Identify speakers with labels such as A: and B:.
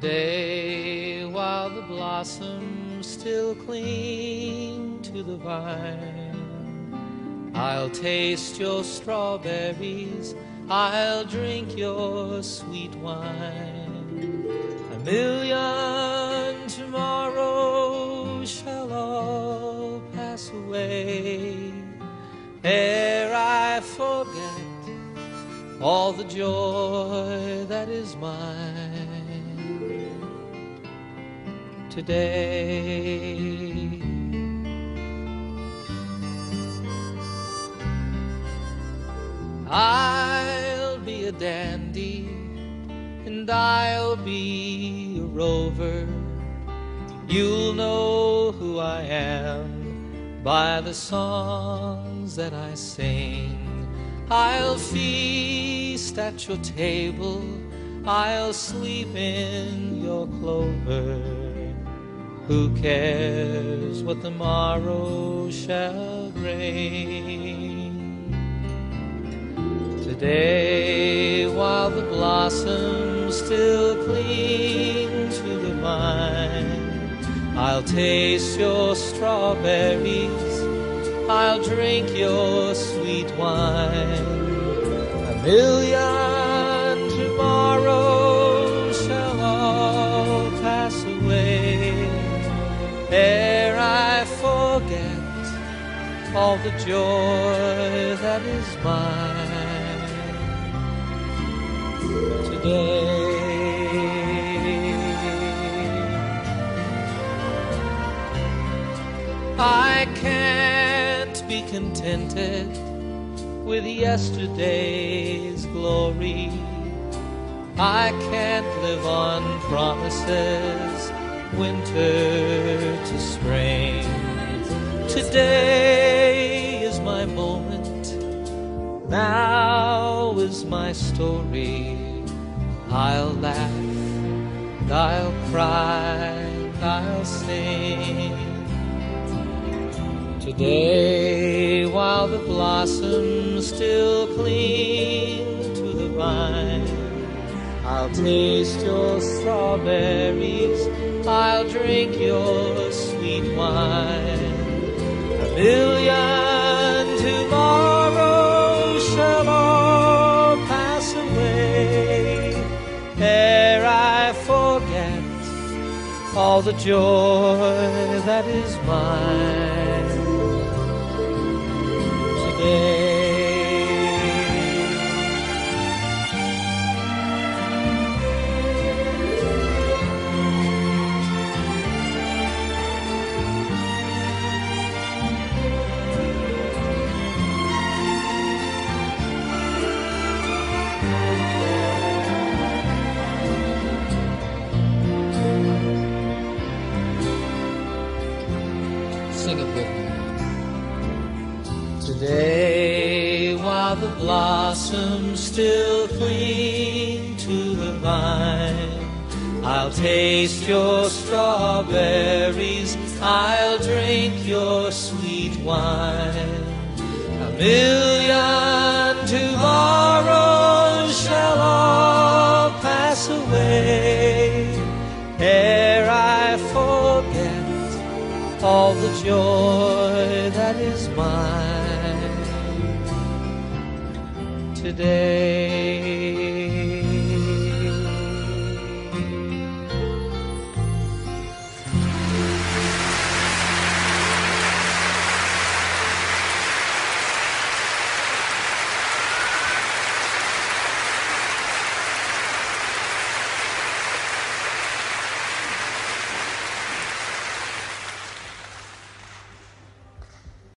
A: Today, while the blossoms still cling to the vine, I'll taste your strawberries, I'll drink your sweet wine. A million tomorrows shall all pass away ere I forget all the joy that is mine today. I'll be a dandy and I'll be a rover. You'll know who I am by the songs that I sing. I'll feast at your table, I'll sleep in your clover. Who cares what the morrow shall bring? Today, while the blossoms still cling to the vine, I'll taste your strawberries, I'll drink your sweet wine. A million tomorrows all the joy that is mine today. I can't be contented with yesterday's glory. I can't live on promises, winter to spring. Today now is my story. I'll laugh, I'll cry, I'll sing. Today, while the blossoms still cling to the vine, I'll taste your strawberries, I'll drink your sweet wine. A million all the joy that is mine Sing it with me. Today, while the blossoms still cling to the vine, I'll taste your strawberries, I'll drink your sweet wine. A million all the joy that is mine today.